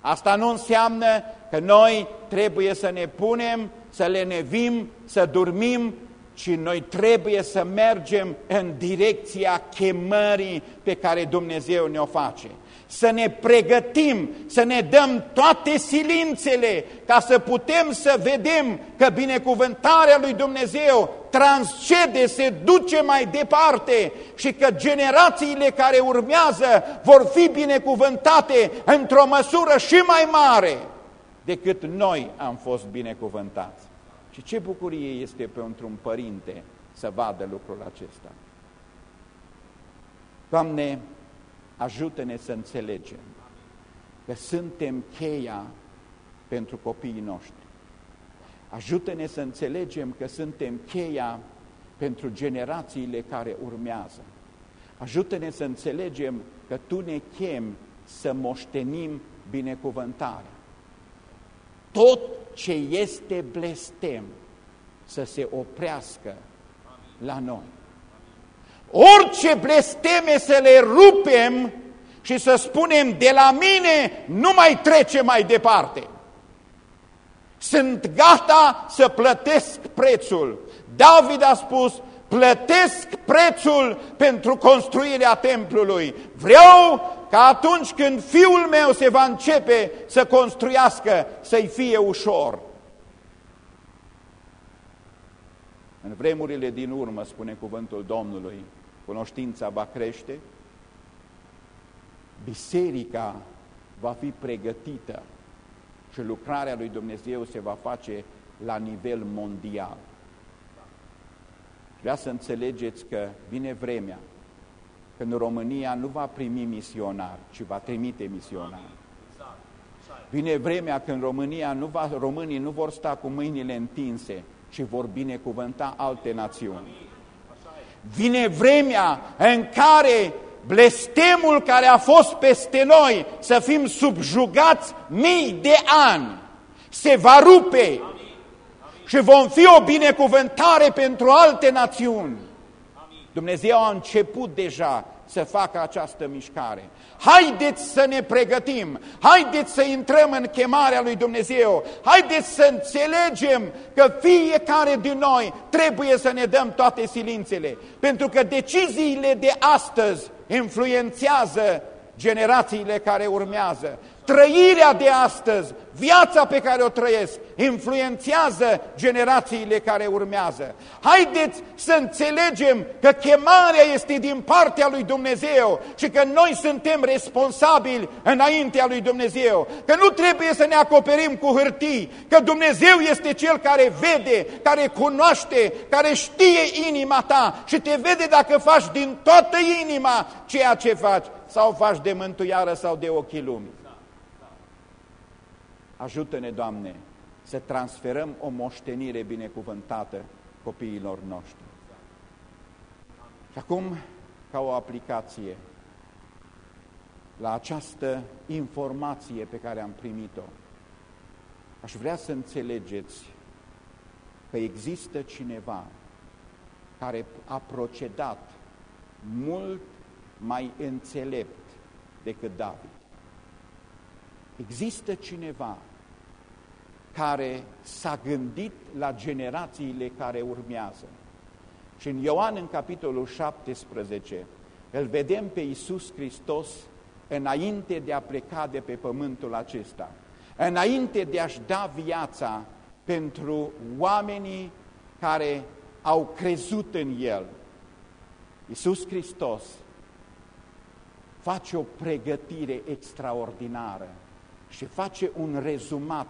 Asta nu înseamnă că noi trebuie să ne punem, să le nevim, să dormim, ci noi trebuie să mergem în direcția chemării pe care Dumnezeu ne-o face să ne pregătim, să ne dăm toate silințele ca să putem să vedem că binecuvântarea lui Dumnezeu transcede, se duce mai departe și că generațiile care urmează vor fi binecuvântate într-o măsură și mai mare decât noi am fost binecuvântați. Și ce bucurie este pentru un părinte să vadă lucrul acesta. Doamne, ajută-ne să înțelegem că suntem cheia pentru copiii noștri. Ajută-ne să înțelegem că suntem cheia pentru generațiile care urmează. Ajută-ne să înțelegem că Tu ne chem să moștenim binecuvântarea. Tot ce este blestem să se oprească la noi. Orice blesteme să le rupem și să spunem de la mine nu mai trece mai departe. Sunt gata să plătesc prețul. David a spus, plătesc prețul pentru construirea templului. Vreau ca atunci când fiul meu se va începe să construiască, să-i fie ușor. În vremurile din urmă, spune cuvântul Domnului, cunoștința va crește, biserica va fi pregătită și lucrarea lui Dumnezeu se va face la nivel mondial. Vreau să înțelegeți că vine vremea când România nu va primi misionari, ci va trimite misionari. Vine vremea când România nu va, românii nu vor sta cu mâinile întinse, ci vor binecuvânta alte națiuni. Vine vremea în care blestemul care a fost peste noi să fim subjugați mii de ani se va rupe și vom fi o binecuvântare pentru alte națiuni. Dumnezeu a început deja să facă această mișcare. Haideți să ne pregătim, haideți să intrăm în chemarea lui Dumnezeu, haideți să înțelegem că fiecare din noi trebuie să ne dăm toate silințele, pentru că deciziile de astăzi influențează generațiile care urmează. Trăirea de astăzi, viața pe care o trăiesc, influențează generațiile care urmează. Haideți să înțelegem că chemarea este din partea lui Dumnezeu și că noi suntem responsabili înaintea lui Dumnezeu. Că nu trebuie să ne acoperim cu hârtii, că Dumnezeu este Cel care vede, care cunoaște, care știe inima ta și te vede dacă faci din toată inima ceea ce faci sau faci de mântuiară sau de ochii lumii. Ajută-ne, Doamne, să transferăm o moștenire binecuvântată copiilor noștri. Și acum, ca o aplicație la această informație pe care am primit-o, aș vrea să înțelegeți că există cineva care a procedat mult mai înțelept decât David. Există cineva care s-a gândit la generațiile care urmează. Și în Ioan, în capitolul 17, îl vedem pe Iisus Hristos înainte de a pleca de pe pământul acesta, înainte de a-și da viața pentru oamenii care au crezut în El. Iisus Hristos face o pregătire extraordinară și face un rezumat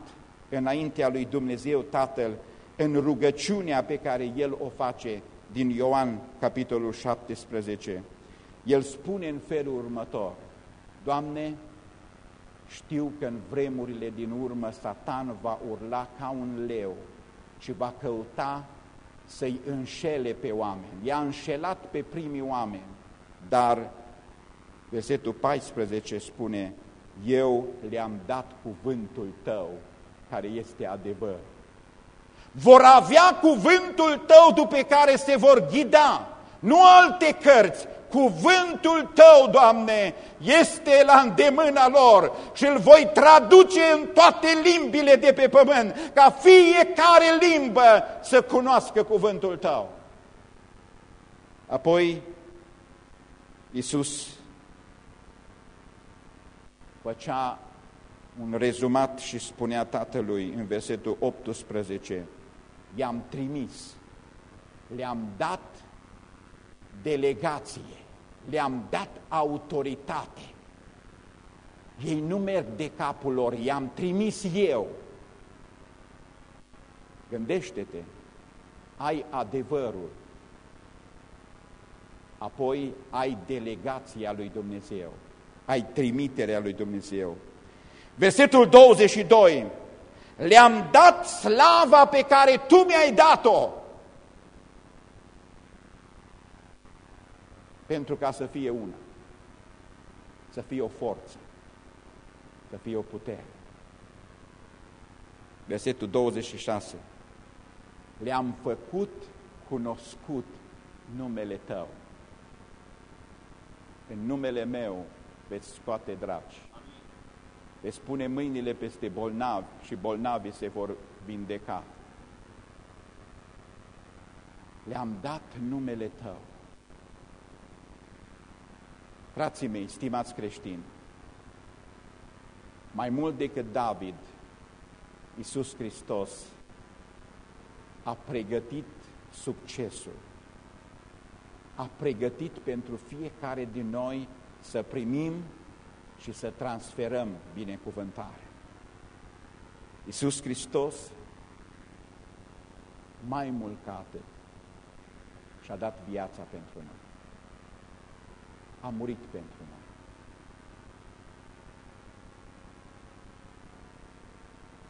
înaintea lui Dumnezeu Tatăl în rugăciunea pe care El o face din Ioan, capitolul 17. El spune în felul următor, Doamne, știu că în vremurile din urmă Satan va urla ca un leu și va căuta să-i înșele pe oameni. I-a înșelat pe primii oameni, dar versetul 14 spune, eu le-am dat cuvântul tău, care este adevăr. Vor avea cuvântul tău după care se vor ghida, nu alte cărți, Cuvântul Tău, Doamne, este la îndemâna lor și îl voi traduce în toate limbile de pe pământ, ca fiecare limbă să cunoască cuvântul Tău. Apoi, Iisus făcea un rezumat și spunea Tatălui în versetul 18, i-am trimis, le-am dat delegație le-am dat autoritate. Ei nu merg de capul lor, i-am trimis eu. Gândește-te, ai adevărul, apoi ai delegația lui Dumnezeu, ai trimiterea lui Dumnezeu. Versetul 22, le-am dat slava pe care tu mi-ai dat-o. pentru ca să fie una, să fie o forță, să fie o putere. Versetul 26. Le-am făcut cunoscut numele Tău. În numele meu veți scoate draci. Veți pune mâinile peste bolnavi și bolnavii se vor vindeca. Le-am dat numele Tău. Frații mei, stimați creștini, mai mult decât David, Iisus Hristos a pregătit succesul. A pregătit pentru fiecare din noi să primim și să transferăm binecuvântare. Iisus Hristos, mai mult ca atât, și-a dat viața pentru noi a murit pentru noi.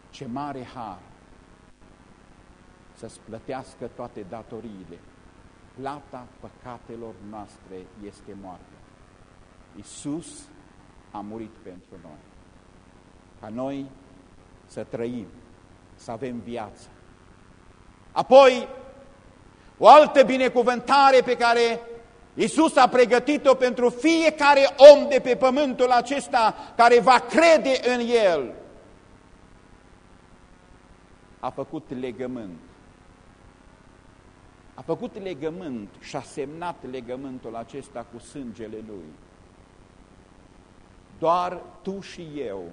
Ce mare har să-ți plătească toate datoriile. Plata păcatelor noastre este moartea. Iisus a murit pentru noi. Ca noi să trăim, să avem viață. Apoi, o altă binecuvântare pe care Iisus a pregătit-o pentru fiecare om de pe pământul acesta care va crede în El. A făcut legământ. A făcut legământ și a semnat legământul acesta cu sângele Lui. Doar tu și eu,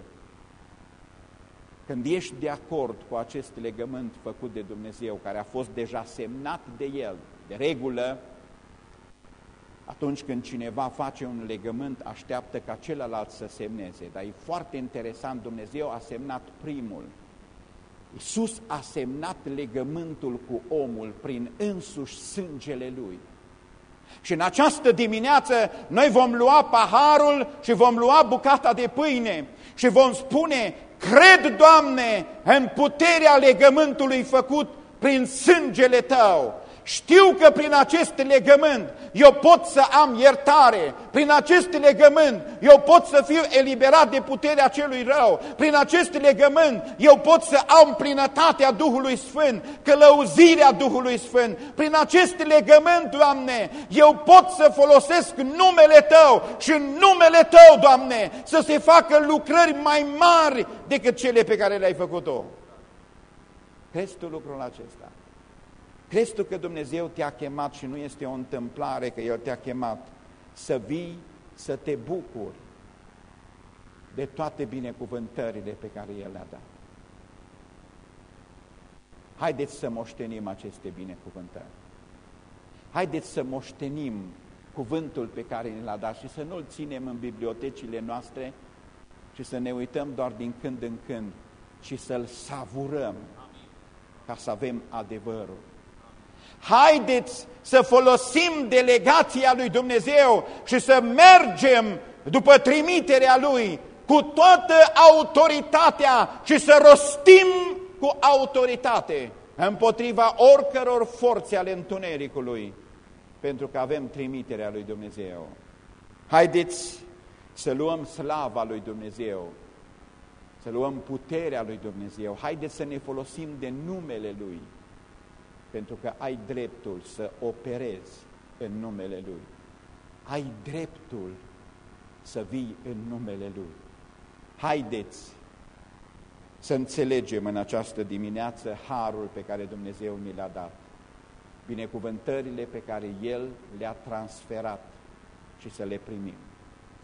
când ești de acord cu acest legământ făcut de Dumnezeu, care a fost deja semnat de El, de regulă, atunci când cineva face un legământ, așteaptă ca celălalt să semneze. Dar e foarte interesant, Dumnezeu a semnat primul. Iisus a semnat legământul cu omul prin însuși sângele Lui. Și în această dimineață noi vom lua paharul și vom lua bucata de pâine și vom spune, cred, Doamne, în puterea legământului făcut prin sângele Tău știu că prin acest legământ eu pot să am iertare, prin acest legământ eu pot să fiu eliberat de puterea celui rău, prin acest legământ eu pot să am plinătatea Duhului Sfânt, călăuzirea Duhului Sfânt, prin acest legământ, Doamne, eu pot să folosesc numele Tău și în numele Tău, Doamne, să se facă lucrări mai mari decât cele pe care le-ai făcut-o. Crezi tu lucrul acesta? Crezi tu că Dumnezeu te-a chemat și nu este o întâmplare că El te-a chemat să vii, să te bucuri de toate binecuvântările pe care El le-a dat. Haideți să moștenim aceste binecuvântări. Haideți să moștenim cuvântul pe care ne l-a dat și să nu-l ținem în bibliotecile noastre și să ne uităm doar din când în când, ci să-l savurăm ca să avem adevărul. Haideți să folosim delegația lui Dumnezeu și să mergem după trimiterea Lui cu toată autoritatea și să rostim cu autoritate împotriva oricăror forțe ale întunericului, pentru că avem trimiterea lui Dumnezeu. Haideți să luăm slava lui Dumnezeu, să luăm puterea lui Dumnezeu, haideți să ne folosim de numele Lui, pentru că ai dreptul să operezi în numele Lui. Ai dreptul să vii în numele Lui. Haideți să înțelegem în această dimineață harul pe care Dumnezeu ni l-a dat, binecuvântările pe care El le-a transferat și să le primim,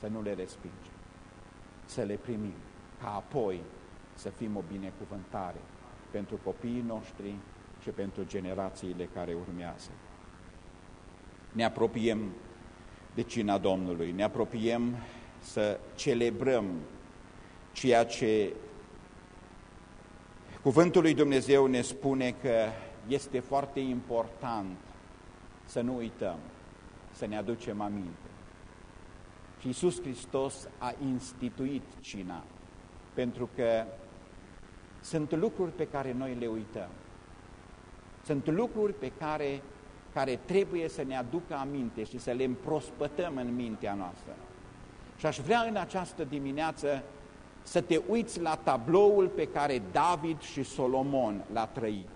să nu le respingem, să le primim, ca apoi să fim o binecuvântare pentru copiii noștri și pentru generațiile care urmează. Ne apropiem de cina Domnului, ne apropiem să celebrăm ceea ce Cuvântul lui Dumnezeu ne spune că este foarte important să nu uităm, să ne aducem aminte. Și Iisus Hristos a instituit cina, pentru că sunt lucruri pe care noi le uităm. Sunt lucruri pe care, care trebuie să ne aducă aminte și să le împrospătăm în mintea noastră. Și aș vrea în această dimineață să te uiți la tabloul pe care David și Solomon l-a trăit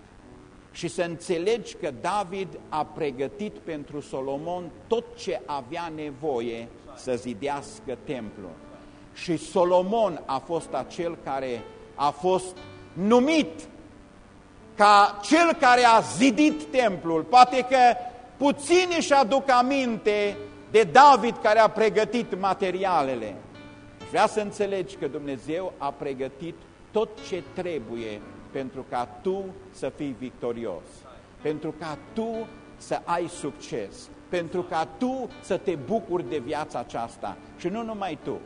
și să înțelegi că David a pregătit pentru Solomon tot ce avea nevoie să zidească templul. Și Solomon a fost acel care a fost numit ca cel care a zidit templul. Poate că puțini își aduc aminte de David care a pregătit materialele. Vrea să înțelegi că Dumnezeu a pregătit tot ce trebuie pentru ca tu să fii victorios, pentru ca tu să ai succes, pentru ca tu să te bucuri de viața aceasta și nu numai tu,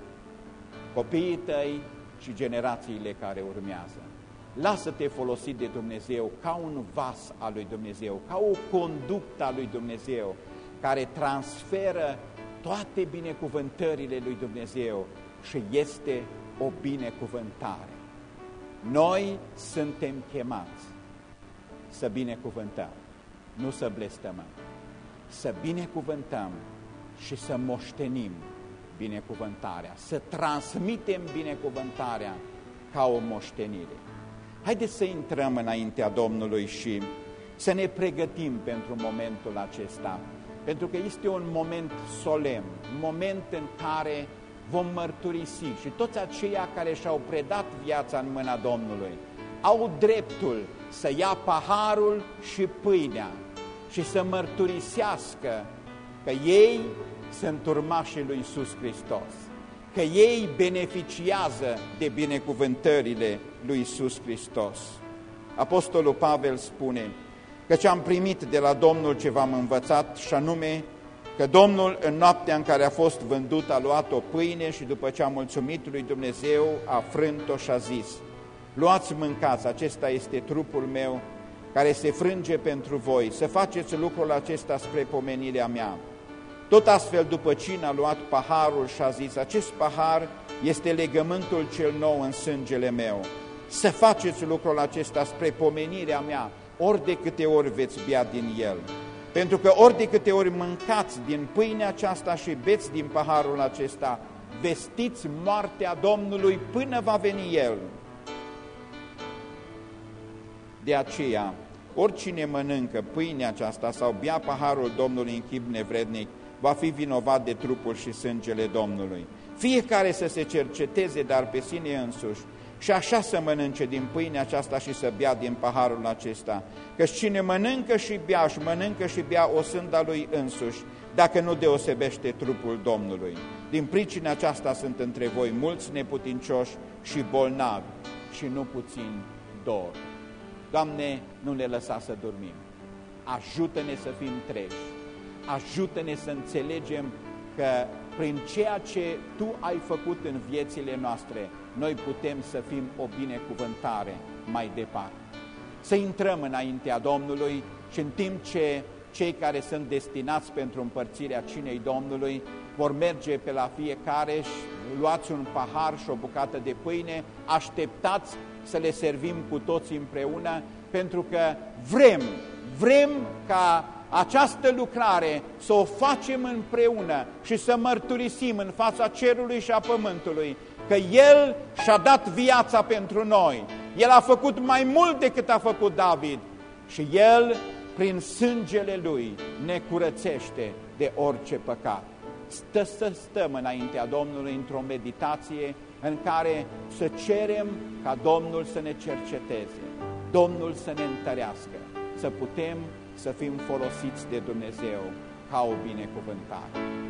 copiii tăi și generațiile care urmează. Lasă-te folosit de Dumnezeu ca un vas al lui Dumnezeu, ca o conductă a lui Dumnezeu, care transferă toate binecuvântările lui Dumnezeu și este o binecuvântare. Noi suntem chemați să binecuvântăm, nu să blestămăm, să binecuvântăm și să moștenim binecuvântarea, să transmitem binecuvântarea ca o moștenire. Haideți să intrăm înaintea Domnului și să ne pregătim pentru momentul acesta, pentru că este un moment solemn, un moment în care vom mărturisi și toți aceia care și-au predat viața în mâna Domnului au dreptul să ia paharul și pâinea și să mărturisească că ei sunt urmașii lui Iisus Hristos, că ei beneficiază de binecuvântările lui Iisus Hristos. Apostolul Pavel spune că ce am primit de la Domnul ce v-am învățat și anume că Domnul în noaptea în care a fost vândut a luat o pâine și după ce a mulțumit lui Dumnezeu a frânt-o și a zis Luați mâncați, acesta este trupul meu care se frânge pentru voi, să faceți lucrul acesta spre pomenirea mea. Tot astfel după cine a luat paharul și a zis Acest pahar este legământul cel nou în sângele meu. Să faceți lucrul acesta spre pomenirea mea, ori de câte ori veți bea din el. Pentru că ori de câte ori mâncați din pâinea aceasta și beți din paharul acesta, vestiți moartea Domnului până va veni El. De aceea, oricine mănâncă pâinea aceasta sau bea paharul Domnului în chip nevrednic, va fi vinovat de trupul și sângele Domnului. Fiecare să se cerceteze, dar pe sine însuși, și așa să mănânce din pâinea aceasta și să bea din paharul acesta. Că cine mănâncă și bea și mănâncă și bea o sânda lui însuși, dacă nu deosebește trupul Domnului. Din pricina aceasta sunt între voi mulți neputincioși și bolnavi și nu puțin dor. Doamne, nu ne lăsa să dormim. Ajută-ne să fim treji. Ajută-ne să înțelegem că prin ceea ce Tu ai făcut în viețile noastre, noi putem să fim o binecuvântare mai departe. Să intrăm înaintea Domnului și în timp ce cei care sunt destinați pentru împărțirea cinei Domnului vor merge pe la fiecare și luați un pahar și o bucată de pâine, așteptați să le servim cu toți împreună, pentru că vrem, vrem ca această lucrare să o facem împreună și să mărturisim în fața cerului și a pământului că El și-a dat viața pentru noi. El a făcut mai mult decât a făcut David și El, prin sângele Lui, ne curățește de orice păcat. Stă să stăm înaintea Domnului într-o meditație în care să cerem ca Domnul să ne cerceteze, Domnul să ne întărească, să putem să fim folosiți de Dumnezeu ca o binecuvântare.